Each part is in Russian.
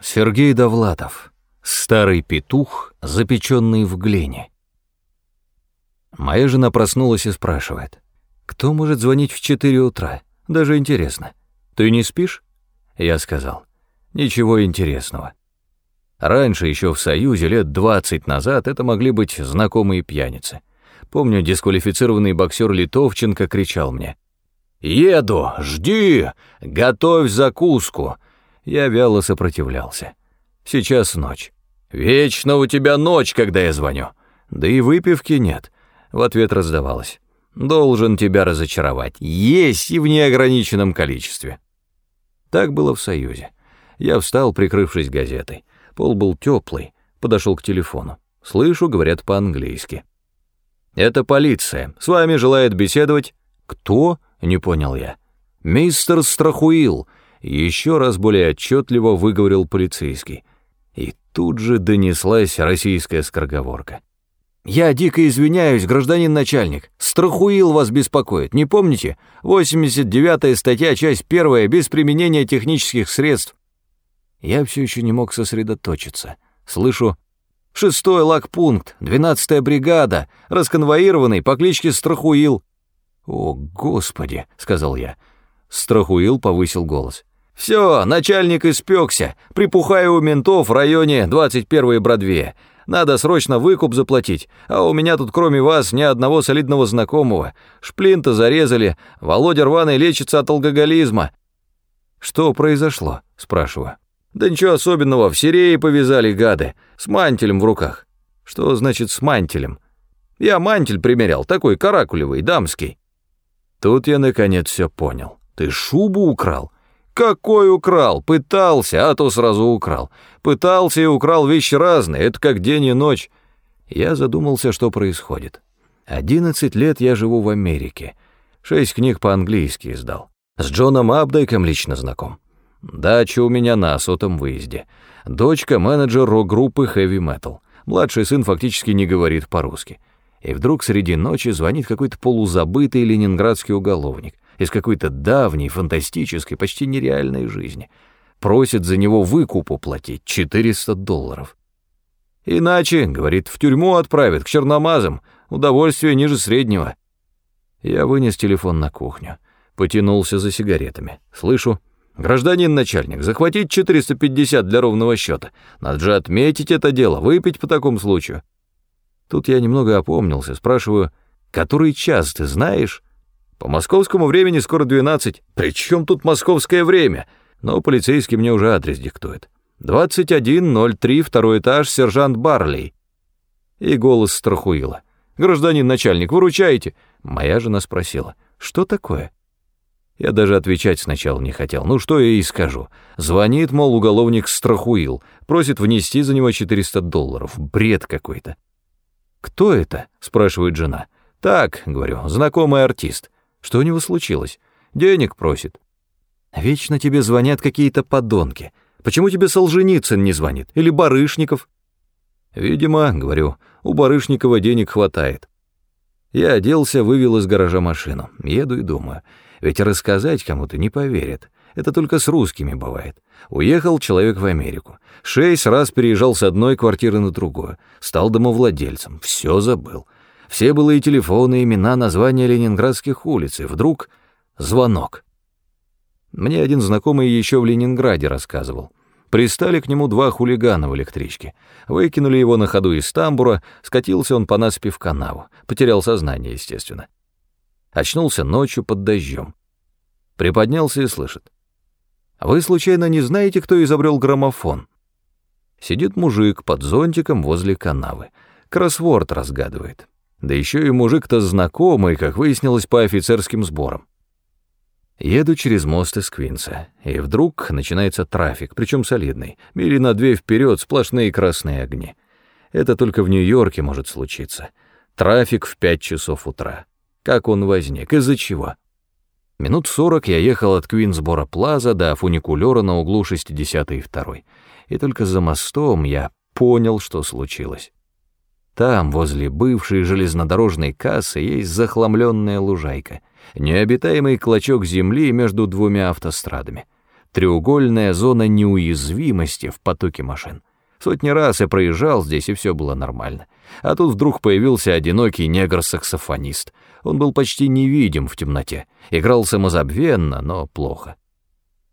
Сергей Довлатов. Старый петух, запеченный в глине. Моя жена проснулась и спрашивает. «Кто может звонить в 4 утра? Даже интересно. Ты не спишь?» Я сказал. «Ничего интересного. Раньше, еще в Союзе, лет 20 назад, это могли быть знакомые пьяницы. Помню, дисквалифицированный боксер Литовченко кричал мне. «Еду! Жди! Готовь закуску!» Я вяло сопротивлялся. Сейчас ночь. «Вечно у тебя ночь, когда я звоню!» Да и выпивки нет. В ответ раздавалось. «Должен тебя разочаровать. Есть и в неограниченном количестве». Так было в Союзе. Я встал, прикрывшись газетой. Пол был теплый, подошел к телефону. Слышу, говорят по-английски. «Это полиция. С вами желает беседовать...» «Кто?» — не понял я. «Мистер Страхуил», — еще раз более отчетливо выговорил полицейский. И тут же донеслась российская скороговорка. «Я дико извиняюсь, гражданин начальник. Страхуил вас беспокоит, не помните? 89-я статья, часть первая, без применения технических средств. Я все еще не мог сосредоточиться. Слышу «Шестой лагпункт, двенадцатая бригада, расконвоированный по кличке Страхуил». «О, Господи!» — сказал я. Страхуил повысил голос. «Все, начальник испекся. Припухаю у ментов в районе 21-й Бродвея. Надо срочно выкуп заплатить, а у меня тут кроме вас ни одного солидного знакомого. Шплинта зарезали, Володя рваный лечится от алкоголизма». «Что произошло?» — спрашиваю. Да ничего особенного, в Сирии повязали гады, с мантелем в руках. Что значит с мантелем? Я мантель примерял, такой каракулевый, дамский. Тут я наконец все понял. Ты шубу украл? Какой украл? Пытался, а то сразу украл. Пытался и украл вещи разные, это как день и ночь. Я задумался, что происходит. Одиннадцать лет я живу в Америке. Шесть книг по-английски издал. С Джоном Абдайком лично знаком. Дача у меня на сотом выезде. Дочка — менеджер рок-группы Heavy Metal. Младший сын фактически не говорит по-русски. И вдруг среди ночи звонит какой-то полузабытый ленинградский уголовник из какой-то давней, фантастической, почти нереальной жизни. Просит за него выкупу платить 400 долларов. Иначе, говорит, в тюрьму отправят, к черномазам, удовольствие ниже среднего. Я вынес телефон на кухню, потянулся за сигаретами. Слышу, «Гражданин начальник, захватить 450 для ровного счета. Надо же отметить это дело, выпить по такому случаю». Тут я немного опомнился, спрашиваю, «Который час, ты знаешь?» «По московскому времени скоро 12. При чем тут московское время?» Но полицейский мне уже адрес диктует. 2103, второй этаж, сержант Барли. И голос страхуила. «Гражданин начальник, выручайте!» Моя жена спросила, «Что такое?» Я даже отвечать сначала не хотел. Ну что я ей скажу? Звонит, мол, уголовник Страхуил, просит внести за него 400 долларов. Бред какой-то. «Кто это?» — спрашивает жена. «Так», — говорю, — «знакомый артист. Что у него случилось? Денег просит». «Вечно тебе звонят какие-то подонки. Почему тебе Солженицын не звонит? Или Барышников?» «Видимо, — говорю, — у Барышникова денег хватает». Я оделся, вывел из гаража машину. Еду и думаю — ведь рассказать кому-то не поверят. Это только с русскими бывает. Уехал человек в Америку. Шесть раз переезжал с одной квартиры на другую. Стал домовладельцем. Все забыл. Все былые телефоны, имена, названия ленинградских улиц. И вдруг звонок. Мне один знакомый еще в Ленинграде рассказывал. Пристали к нему два хулигана в электричке. Выкинули его на ходу из тамбура, скатился он по насыпи в канаву. Потерял сознание, естественно. Очнулся ночью под дождем. Приподнялся и слышит. «Вы, случайно, не знаете, кто изобрел граммофон?» Сидит мужик под зонтиком возле канавы. Кроссворд разгадывает. Да еще и мужик-то знакомый, как выяснилось, по офицерским сборам. Еду через мост из Квинса, и вдруг начинается трафик, причем солидный. Мили на две вперед сплошные красные огни. Это только в Нью-Йорке может случиться. Трафик в пять часов утра. Как он возник? Из-за чего? Минут сорок я ехал от Квинсбора Плаза до фуникулера на углу 60 и 2 и только за мостом я понял, что случилось. Там, возле бывшей железнодорожной кассы, есть захламленная лужайка, необитаемый клочок земли между двумя автострадами. Треугольная зона неуязвимости в потоке машин. Сотни раз я проезжал здесь, и все было нормально. А тут вдруг появился одинокий негр-саксофонист. Он был почти невидим в темноте. Играл самозабвенно, но плохо.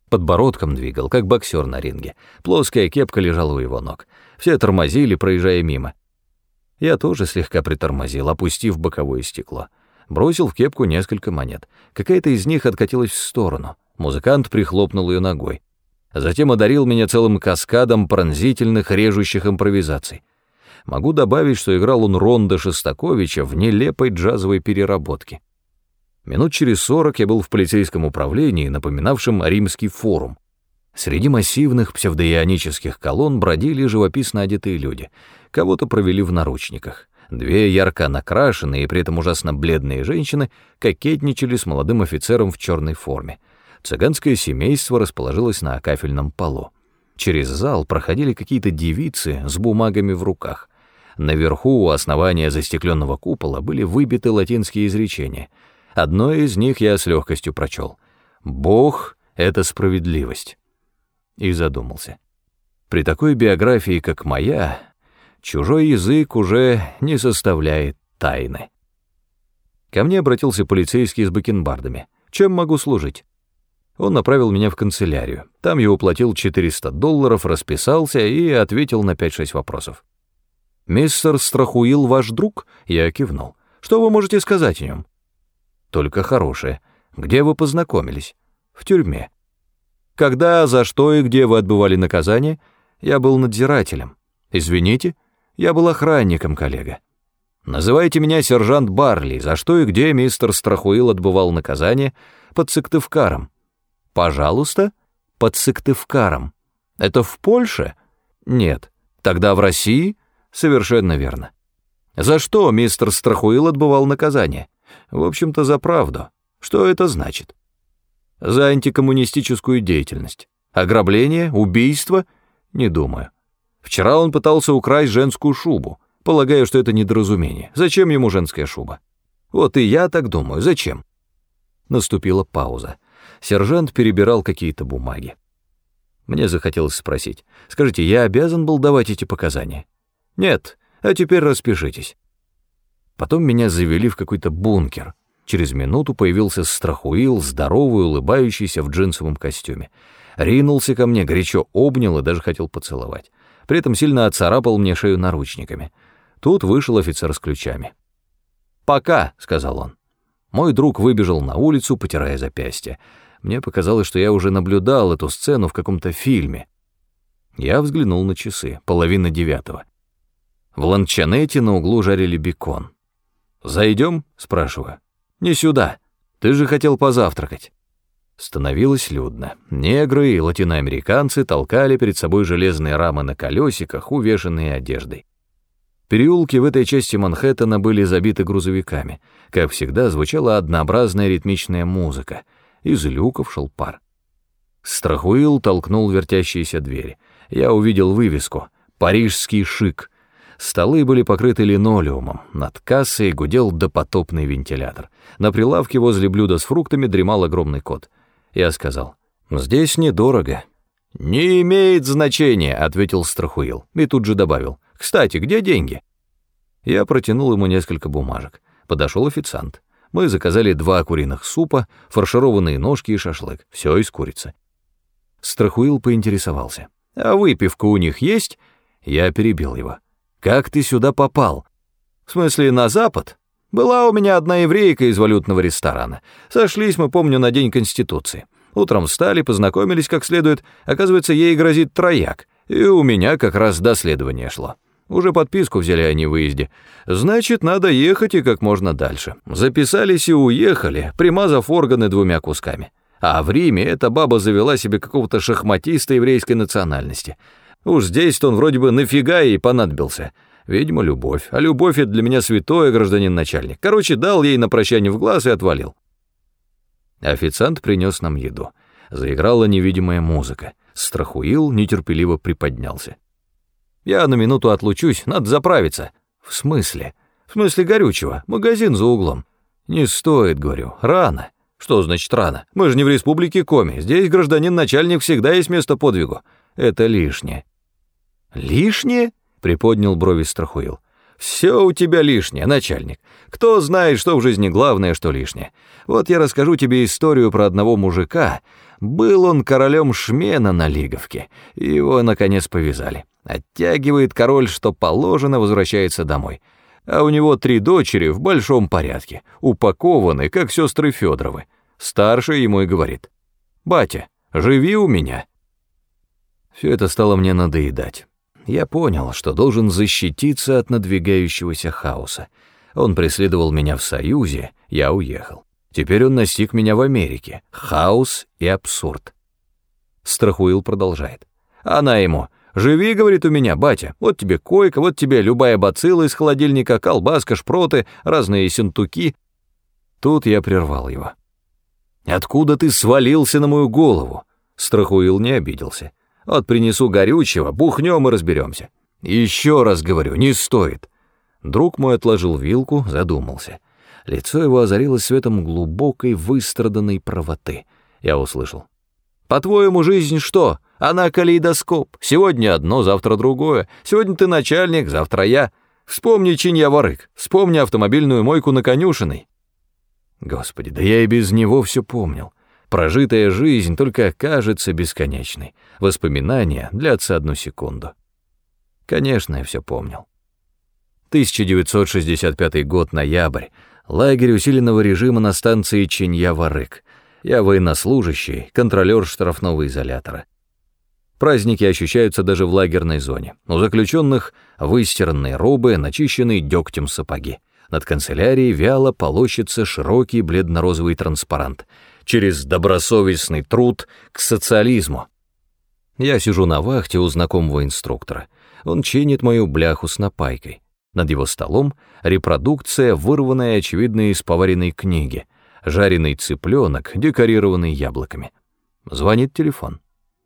Подбородком двигал, как боксер на ринге. Плоская кепка лежала у его ног. Все тормозили, проезжая мимо. Я тоже слегка притормозил, опустив боковое стекло. Бросил в кепку несколько монет. Какая-то из них откатилась в сторону. Музыкант прихлопнул ее ногой. Затем одарил меня целым каскадом пронзительных, режущих импровизаций. Могу добавить, что играл он Ронда Шостаковича в нелепой джазовой переработке. Минут через сорок я был в полицейском управлении, напоминавшем римский форум. Среди массивных псевдоионических колонн бродили живописно одетые люди. Кого-то провели в наручниках. Две ярко накрашенные и при этом ужасно бледные женщины кокетничали с молодым офицером в черной форме. Цыганское семейство расположилось на кафельном полу. Через зал проходили какие-то девицы с бумагами в руках. Наверху, у основания застекленного купола, были выбиты латинские изречения. Одно из них я с легкостью прочел. «Бог — это справедливость». И задумался. При такой биографии, как моя, чужой язык уже не составляет тайны. Ко мне обратился полицейский с бакенбардами. «Чем могу служить?» Он направил меня в канцелярию. Там я уплатил 400 долларов, расписался и ответил на 5-6 вопросов. «Мистер Страхуил ваш друг?» Я кивнул. «Что вы можете сказать о нем?» «Только хорошее. Где вы познакомились?» «В тюрьме». «Когда, за что и где вы отбывали наказание?» «Я был надзирателем». «Извините?» «Я был охранником, коллега». «Называйте меня сержант Барли. За что и где мистер Страхуил отбывал наказание?» «Под Сыктывкаром». «Пожалуйста?» «Под Сыктывкаром». «Это в Польше?» «Нет». «Тогда в России?» Совершенно верно. За что мистер Страхуил отбывал наказание? В общем-то, за правду. Что это значит? За антикоммунистическую деятельность. Ограбление? Убийство? Не думаю. Вчера он пытался украсть женскую шубу. Полагаю, что это недоразумение. Зачем ему женская шуба? Вот и я так думаю. Зачем? Наступила пауза. Сержант перебирал какие-то бумаги. Мне захотелось спросить. Скажите, я обязан был давать эти показания? Нет, а теперь распишитесь. Потом меня завели в какой-то бункер. Через минуту появился Страхуил, здоровый, улыбающийся в джинсовом костюме. Ринулся ко мне, горячо обнял и даже хотел поцеловать. При этом сильно отцарапал мне шею наручниками. Тут вышел офицер с ключами. «Пока», — сказал он. Мой друг выбежал на улицу, потирая запястье. Мне показалось, что я уже наблюдал эту сцену в каком-то фильме. Я взглянул на часы, половина девятого. В ланчанете на углу жарили бекон. «Зайдем?» — спрашиваю. «Не сюда. Ты же хотел позавтракать». Становилось людно. Негры и латиноамериканцы толкали перед собой железные рамы на колесиках, увешанные одеждой. Переулки в этой части Манхэттена были забиты грузовиками. Как всегда, звучала однообразная ритмичная музыка. Из люков шел пар. Страхуил толкнул вертящиеся двери. Я увидел вывеску «Парижский шик», Столы были покрыты линолеумом, над кассой гудел допотопный вентилятор. На прилавке возле блюда с фруктами дремал огромный кот. Я сказал, «Здесь недорого». «Не имеет значения», — ответил Страхуил, и тут же добавил, «Кстати, где деньги?» Я протянул ему несколько бумажек. Подошел официант. Мы заказали два куриных супа, фаршированные ножки и шашлык. Все из курицы. Страхуил поинтересовался. «А выпивка у них есть?» Я перебил его. Как ты сюда попал? В смысле, на запад? Была у меня одна еврейка из валютного ресторана. Сошлись мы, помню, на День Конституции. Утром встали, познакомились как следует. Оказывается, ей грозит трояк. И у меня как раз доследование шло. Уже подписку взяли о невыезде. Значит, надо ехать и как можно дальше. Записались и уехали, примазав органы двумя кусками. А в Риме эта баба завела себе какого-то шахматиста еврейской национальности — Уж здесь-то он вроде бы нафига ей понадобился. Видимо, любовь. А любовь — это для меня святое, гражданин начальник. Короче, дал ей на прощание в глаз и отвалил. Официант принес нам еду. Заиграла невидимая музыка. Страхуил нетерпеливо приподнялся. «Я на минуту отлучусь, надо заправиться». «В смысле?» «В смысле горючего, магазин за углом». «Не стоит, — говорю, — рано». Что значит рано? Мы же не в республике Коми. Здесь гражданин-начальник всегда есть место подвигу. Это лишнее. Лишнее? Приподнял брови Страхуил. Все у тебя лишнее, начальник. Кто знает, что в жизни главное, что лишнее. Вот я расскажу тебе историю про одного мужика. Был он королем Шмена на Лиговке. Его, наконец, повязали. Оттягивает король, что положено, возвращается домой. А у него три дочери в большом порядке, упакованы, как сестры Федоровы. Старший ему и говорит, «Батя, живи у меня». Все это стало мне надоедать. Я понял, что должен защититься от надвигающегося хаоса. Он преследовал меня в Союзе, я уехал. Теперь он настиг меня в Америке. Хаос и абсурд. Страхуил продолжает. Она ему, «Живи, — говорит, — у меня, батя, вот тебе койка, вот тебе любая бацилла из холодильника, колбаска, шпроты, разные синтуки». Тут я прервал его. «Откуда ты свалился на мою голову?» Страхуил не обиделся. «Вот принесу горючего, бухнем и разберемся. Еще раз говорю, не стоит». Друг мой отложил вилку, задумался. Лицо его озарилось светом глубокой, выстраданной правоты. Я услышал. «По-твоему, жизнь что? Она калейдоскоп. Сегодня одно, завтра другое. Сегодня ты начальник, завтра я. Вспомни чинья ворык, вспомни автомобильную мойку на конюшиной. Господи, да я и без него все помнил. Прожитая жизнь только кажется бесконечной. Воспоминания длятся одну секунду. Конечно, я все помнил. 1965 год, ноябрь. Лагерь усиленного режима на станции Чинья-Варык. Я военнослужащий, контролер штрафного изолятора. Праздники ощущаются даже в лагерной зоне. У заключенных выстиранные робы, начищенные дегтем сапоги. Над канцелярией вяло полощется широкий бледно-розовый транспарант. Через добросовестный труд к социализму. Я сижу на вахте у знакомого инструктора. Он чинит мою бляху с напайкой. Над его столом репродукция, вырванная, очевидно, из поваренной книги. Жареный цыпленок, декорированный яблоками. Звонит телефон.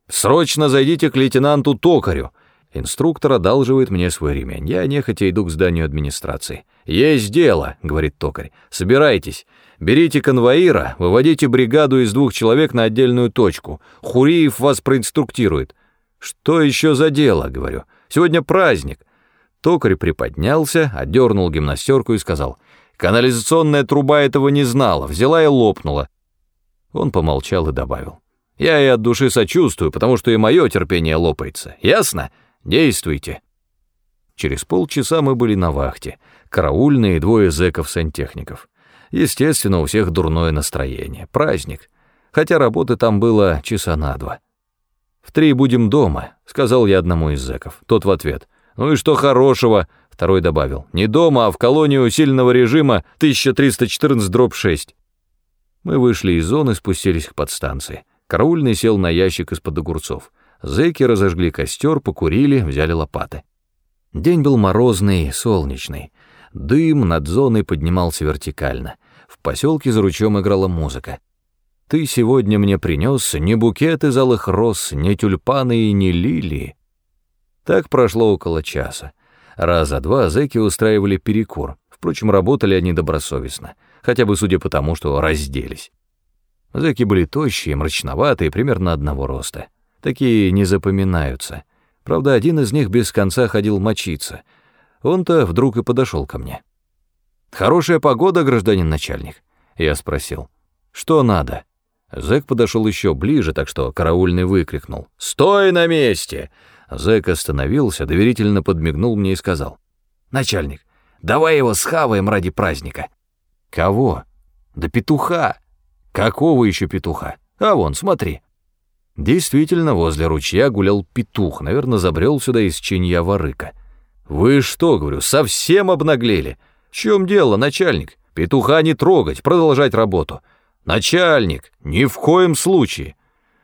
«Срочно зайдите к лейтенанту Токарю!» Инструктор одалживает мне свой ремень. Я нехотя иду к зданию администрации. «Есть дело», — говорит токарь. «Собирайтесь. Берите конвоира, выводите бригаду из двух человек на отдельную точку. Хуриев вас проинструктирует». «Что еще за дело?» — говорю. «Сегодня праздник». Токарь приподнялся, отдернул гимнастерку и сказал. «Канализационная труба этого не знала, взяла и лопнула». Он помолчал и добавил. «Я и от души сочувствую, потому что и мое терпение лопается. Ясно? Действуйте». Через полчаса мы были на вахте — караульные двое зэков-сантехников. Естественно, у всех дурное настроение, праздник, хотя работы там было часа на два. «В три будем дома», — сказал я одному из зэков. Тот в ответ. «Ну и что хорошего?» Второй добавил. «Не дома, а в колонию усиленного режима 1314-6». Мы вышли из зоны, спустились к подстанции. Караульный сел на ящик из-под огурцов. Зэки разожгли костер, покурили, взяли лопаты. День был морозный, солнечный. Дым над зоной поднимался вертикально. В поселке за ручьем играла музыка. Ты сегодня мне принес не букет из алых роз, не тюльпаны и не лилии. Так прошло около часа. Раза два зэки устраивали перекур. Впрочем, работали они добросовестно, хотя бы судя по тому, что разделись. Зэки были тощие, мрачноватые, примерно одного роста. Такие не запоминаются. Правда, один из них без конца ходил мочиться — он-то вдруг и подошел ко мне. «Хорошая погода, гражданин начальник?» Я спросил. «Что надо?» Зэк подошел еще ближе, так что караульный выкрикнул. «Стой на месте!» Зэк остановился, доверительно подмигнул мне и сказал. «Начальник, давай его схаваем ради праздника». «Кого?» «Да петуха». «Какого еще петуха? А вон, смотри». Действительно, возле ручья гулял петух, наверное, забрел сюда из чинья ворыка. «Вы что, — говорю, — совсем обнаглели? В чем дело, начальник? Петуха не трогать, продолжать работу. Начальник, ни в коем случае!»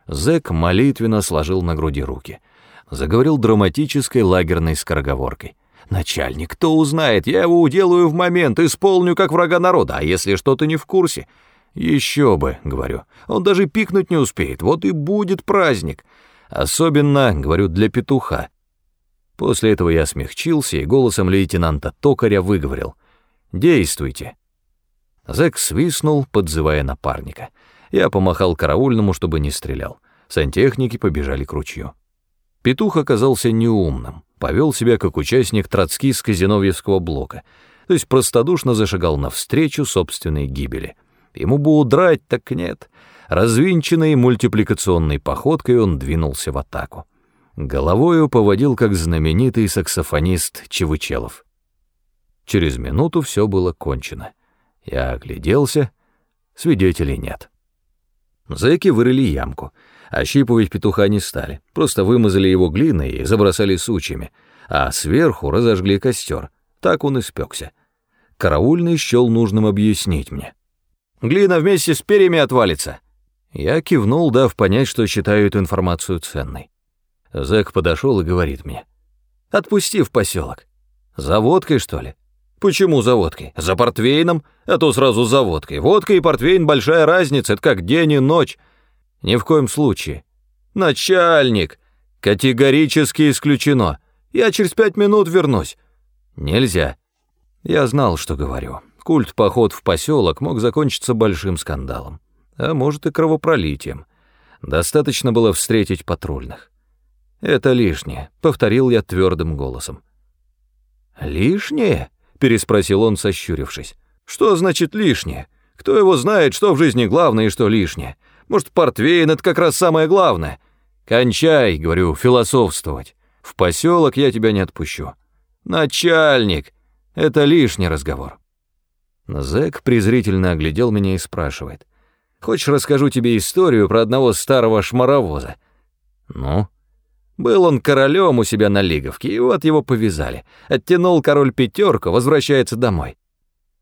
Зэк молитвенно сложил на груди руки. Заговорил драматической лагерной скороговоркой. «Начальник, кто узнает? Я его уделаю в момент, исполню как врага народа, а если что-то не в курсе?» «Еще бы», — говорю, — «он даже пикнуть не успеет, вот и будет праздник. Особенно, — говорю, — для петуха. После этого я смягчился и голосом лейтенанта Токаря выговорил «Действуйте». Зэк свистнул, подзывая напарника. Я помахал караульному, чтобы не стрелял. Сантехники побежали к ручью. Петух оказался неумным, повел себя как участник троцкистско-зиновьевского блока, то есть простодушно зашагал навстречу собственной гибели. Ему бы удрать, так нет. Развинченной мультипликационной походкой он двинулся в атаку. Головою поводил, как знаменитый саксофонист Чевычелов. Через минуту все было кончено. Я огляделся, свидетелей нет. Зэки вырыли ямку. Ощипывать петуха не стали, просто вымазали его глиной и забросали сучьями, а сверху разожгли костер. Так он испекся. Караульный счел нужным объяснить мне. «Глина вместе с перьями отвалится!» Я кивнул, дав понять, что считаю эту информацию ценной. Зэк подошел и говорит мне. «Отпусти в поселок. За водкой, что ли?» «Почему за водкой? За портвейном? А то сразу за водкой. Водка и портвейн — большая разница, это как день и ночь. Ни в коем случае. Начальник! Категорически исключено. Я через пять минут вернусь. Нельзя. Я знал, что говорю. Культ-поход в поселок мог закончиться большим скандалом. А может и кровопролитием. Достаточно было встретить патрульных. «Это лишнее», — повторил я твердым голосом. «Лишнее?» переспросил он, сощурившись. «Что значит лишнее? Кто его знает, что в жизни главное и что лишнее? Может, портвейн — это как раз самое главное? Кончай, — говорю, — философствовать. В поселок я тебя не отпущу. Начальник! Это лишний разговор». Зэк презрительно оглядел меня и спрашивает. «Хочешь, расскажу тебе историю про одного старого шмаровоза?» «Ну?» Был он королем у себя на Лиговке, и вот его повязали. Оттянул король пятерку, возвращается домой.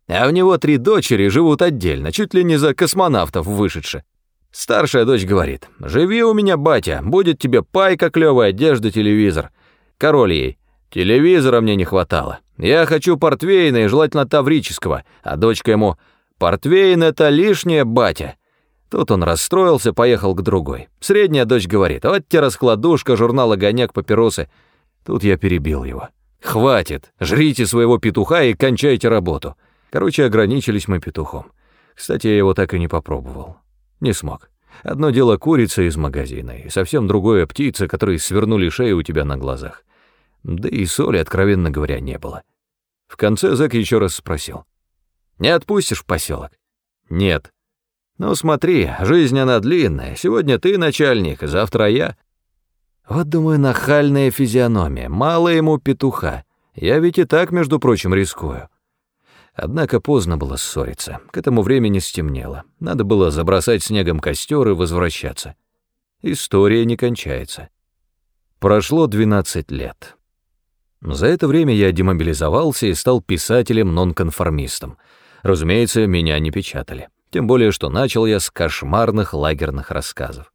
А у него три дочери живут отдельно, чуть ли не за космонавтов вышедши. Старшая дочь говорит, «Живи у меня, батя, будет тебе пайка клёвая, одежда, телевизор». Король ей, «Телевизора мне не хватало. Я хочу портвейна и желательно таврического». А дочка ему, «Портвейн — это лишнее, батя». Тут он расстроился, поехал к другой. Средняя дочь говорит, вот тебе раскладушка, журнал «Огоняк», папиросы. Тут я перебил его. «Хватит, жрите своего петуха и кончайте работу». Короче, ограничились мы петухом. Кстати, я его так и не попробовал. Не смог. Одно дело курица из магазина, и совсем другое птица, которые свернули шею у тебя на глазах. Да и соли, откровенно говоря, не было. В конце Зэк еще раз спросил. «Не отпустишь в поселок?» «Нет», ну смотри, жизнь она длинная, сегодня ты начальник, завтра я. Вот, думаю, нахальная физиономия, мало ему петуха. Я ведь и так, между прочим, рискую. Однако поздно было ссориться, к этому времени стемнело. Надо было забросать снегом костер и возвращаться. История не кончается. Прошло 12 лет. За это время я демобилизовался и стал писателем-нонконформистом. Разумеется, меня не печатали. Тем более, что начал я с кошмарных лагерных рассказов.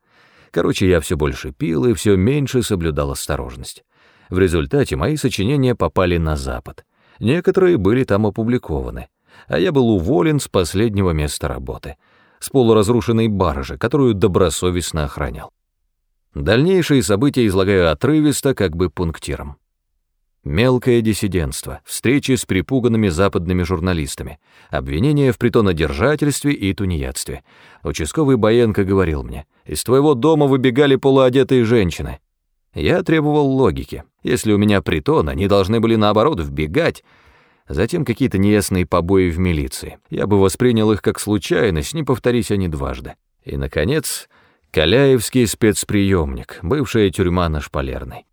Короче, я все больше пил и все меньше соблюдал осторожность. В результате мои сочинения попали на Запад. Некоторые были там опубликованы, а я был уволен с последнего места работы, с полуразрушенной баржи, которую добросовестно охранял. Дальнейшие события излагаю отрывисто, как бы пунктиром. Мелкое диссидентство, встречи с припуганными западными журналистами, обвинения в притонодержательстве и тунеядстве. Участковый Баенко говорил мне, из твоего дома выбегали полуодетые женщины. Я требовал логики. Если у меня притон, они должны были наоборот вбегать. Затем какие-то неясные побои в милиции. Я бы воспринял их как случайность, не повторись они дважды. И, наконец, Каляевский спецприемник, бывшая тюрьма на Шпалерной.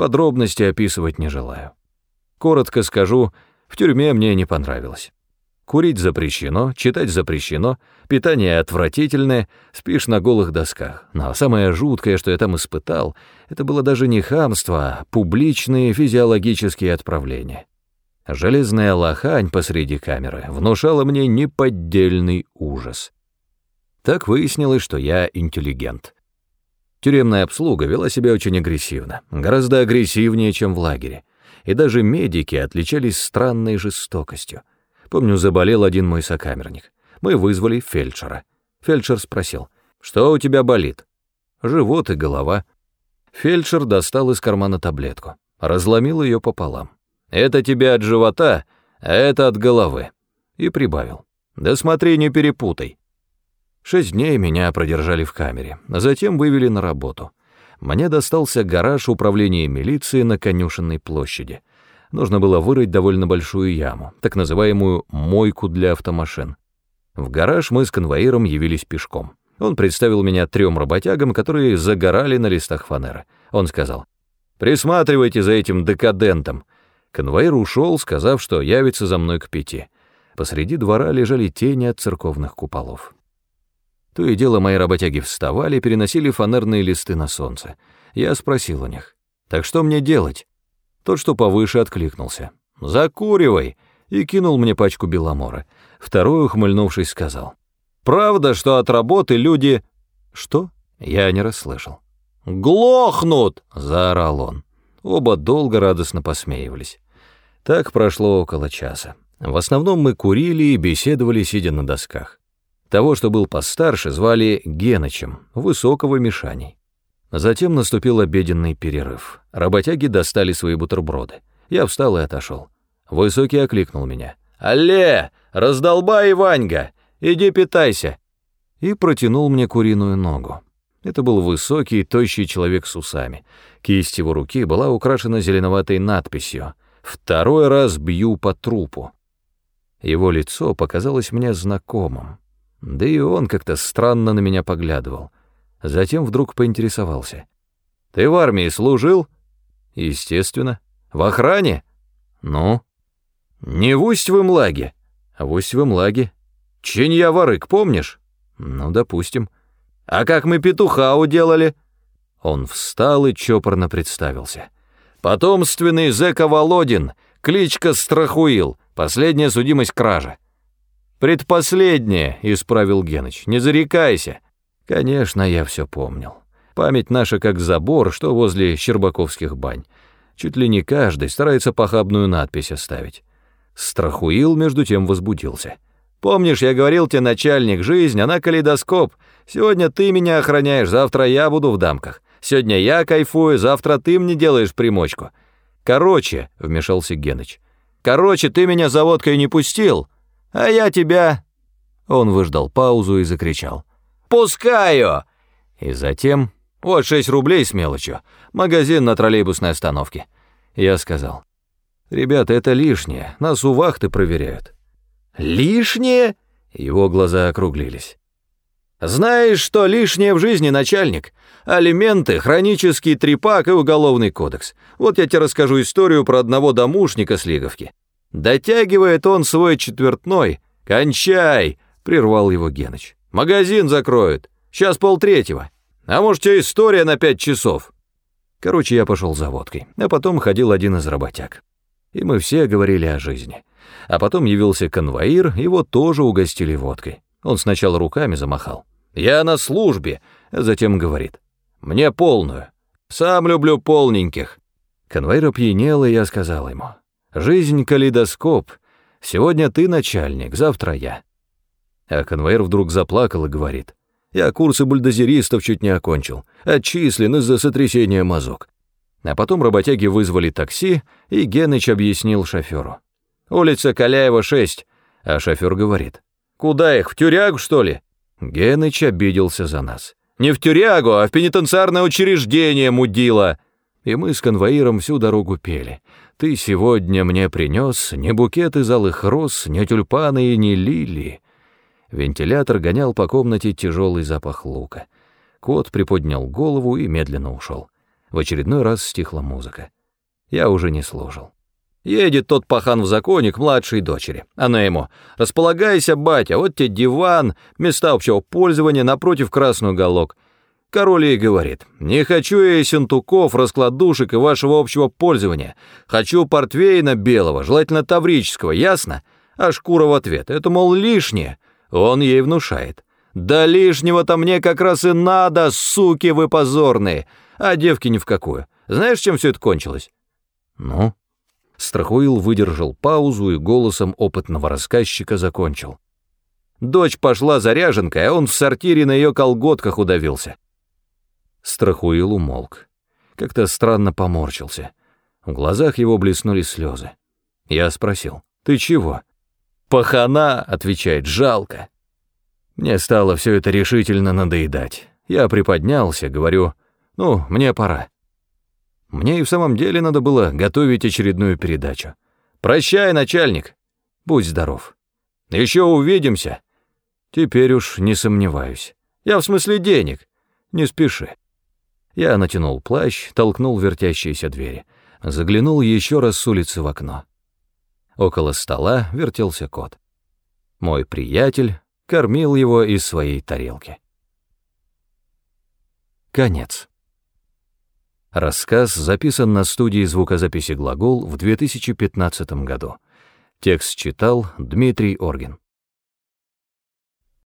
Подробности описывать не желаю. Коротко скажу, в тюрьме мне не понравилось. Курить запрещено, читать запрещено, питание отвратительное, спишь на голых досках. Но самое жуткое, что я там испытал, это было даже не хамство, а публичные физиологические отправления. Железная лохань посреди камеры внушала мне неподдельный ужас. Так выяснилось, что я интеллигент. Тюремная обслуга вела себя очень агрессивно, гораздо агрессивнее, чем в лагере. И даже медики отличались странной жестокостью. Помню, заболел один мой сокамерник. Мы вызвали фельдшера. Фельдшер спросил, «Что у тебя болит?» «Живот и голова». Фельдшер достал из кармана таблетку, разломил ее пополам. «Это тебе от живота, а это от головы». И прибавил, «Да смотри, не перепутай». Шесть дней меня продержали в камере, затем вывели на работу. Мне достался гараж управления милиции на Конюшенной площади. Нужно было вырыть довольно большую яму, так называемую «мойку для автомашин». В гараж мы с конвоиром явились пешком. Он представил меня трем работягам, которые загорали на листах фанеры. Он сказал, «Присматривайте за этим декадентом». Конвоир ушел, сказав, что явится за мной к пяти. Посреди двора лежали тени от церковных куполов. То и дело мои работяги вставали, переносили фанерные листы на солнце. Я спросил у них, «Так что мне делать?» Тот, что повыше, откликнулся. «Закуривай!» и кинул мне пачку беломора. Второй, ухмыльнувшись, сказал. «Правда, что от работы люди...» «Что?» Я не расслышал. «Глохнут!» — заорал он. Оба долго радостно посмеивались. Так прошло около часа. В основном мы курили и беседовали, сидя на досках. Того, что был постарше, звали Геночем, высокого Мишаней. Затем наступил обеденный перерыв. Работяги достали свои бутерброды. Я встал и отошел. Высокий окликнул меня. «Алле, раздолбай, Ваньга! Иди питайся!» И протянул мне куриную ногу. Это был высокий, тощий человек с усами. Кисть его руки была украшена зеленоватой надписью «Второй раз бью по трупу». Его лицо показалось мне знакомым. Да и он как-то странно на меня поглядывал. Затем вдруг поинтересовался. «Ты в армии служил?» «Естественно. В охране?» «Ну?» «Не в Усть-Вымлаге, а в Усть-Вымлаге. Чинья-Варык, помнишь?» «Ну, допустим». «А как мы петуха уделали?» Он встал и чопорно представился. «Потомственный зэка Володин, кличка Страхуил, последняя судимость кража». «Предпоследняя», — исправил Геныч, — «не зарекайся». Конечно, я все помнил. Память наша как забор, что возле Щербаковских бань. Чуть ли не каждый старается похабную надпись оставить. Страхуил, между тем, возбудился. «Помнишь, я говорил тебе, начальник, жизнь, она калейдоскоп. Сегодня ты меня охраняешь, завтра я буду в дамках. Сегодня я кайфую, завтра ты мне делаешь примочку. Короче, — вмешался Геныч, — короче, ты меня за водкой не пустил, а я тебя...» Он выждал паузу и закричал. «Пускаю!» И затем... «Вот шесть рублей с мелочью. Магазин на троллейбусной остановке». Я сказал. «Ребята, это лишнее. Нас у вахты проверяют». «Лишнее?» Его глаза округлились. «Знаешь, что лишнее в жизни, начальник? Алименты, хронический трепак и уголовный кодекс. Вот я тебе расскажу историю про одного домушника с Лиговки. Дотягивает он свой четвертной. «Кончай!» — прервал его Геныч. «Магазин закроют. Сейчас полтретьего. А может, тебе история на пять часов?» Короче, я пошел за водкой, а потом ходил один из работяг. И мы все говорили о жизни. А потом явился конвоир, его тоже угостили водкой. Он сначала руками замахал. «Я на службе», а затем говорит. «Мне полную. Сам люблю полненьких». Конвоир опьянел, и я сказал ему. Жизнь — калейдоскоп. Сегодня ты начальник, завтра я. А конвоир вдруг заплакал и говорит. Я курсы бульдозеристов чуть не окончил. Отчислен из-за сотрясения мазок. А потом работяги вызвали такси, и Геныч объяснил шоферу. «Улица Каляева, 6». А шофер говорит. «Куда их, в тюрягу, что ли?» Геныч обиделся за нас. «Не в тюрягу, а в пенитенциарное учреждение, мудила!» И мы с конвоиром всю дорогу пели. Ты сегодня мне принес не букет из алых роз, не тюльпаны и не лилии. Вентилятор гонял по комнате тяжелый запах лука. Кот приподнял голову и медленно ушел. В очередной раз стихла музыка. Я уже не слушал. Едет тот пахан в законе к младшей дочери. Она ему «Располагайся, батя, вот тебе диван, места общего пользования, напротив красный уголок». Король ей говорит, «Не хочу я синтуков, раскладушек и вашего общего пользования. Хочу портвейна белого, желательно таврического, ясно?» А шкура в ответ, «Это, мол, лишнее». Он ей внушает. «Да лишнего-то мне как раз и надо, суки вы позорные!» А девки ни в какую. Знаешь, чем все это кончилось? Ну? Страхуил выдержал паузу и голосом опытного рассказчика закончил. Дочь пошла заряженкой, а он в сортире на ее колготках удавился. Страхуил умолк. Как-то странно поморщился. В глазах его блеснули слезы. Я спросил, «Ты чего?» «Пахана», — отвечает, — «жалко». Мне стало все это решительно надоедать. Я приподнялся, говорю, ну, мне пора. Мне и в самом деле надо было готовить очередную передачу. «Прощай, начальник! Будь здоров! Еще увидимся!» «Теперь уж не сомневаюсь. Я в смысле денег. Не спеши». Я натянул плащ, толкнул вертящиеся двери. Заглянул еще раз с улицы в окно. Около стола вертелся кот. Мой приятель кормил его из своей тарелки. Конец. Рассказ записан на студии звукозаписи «Глагол» в 2015 году. Текст читал Дмитрий Оргин.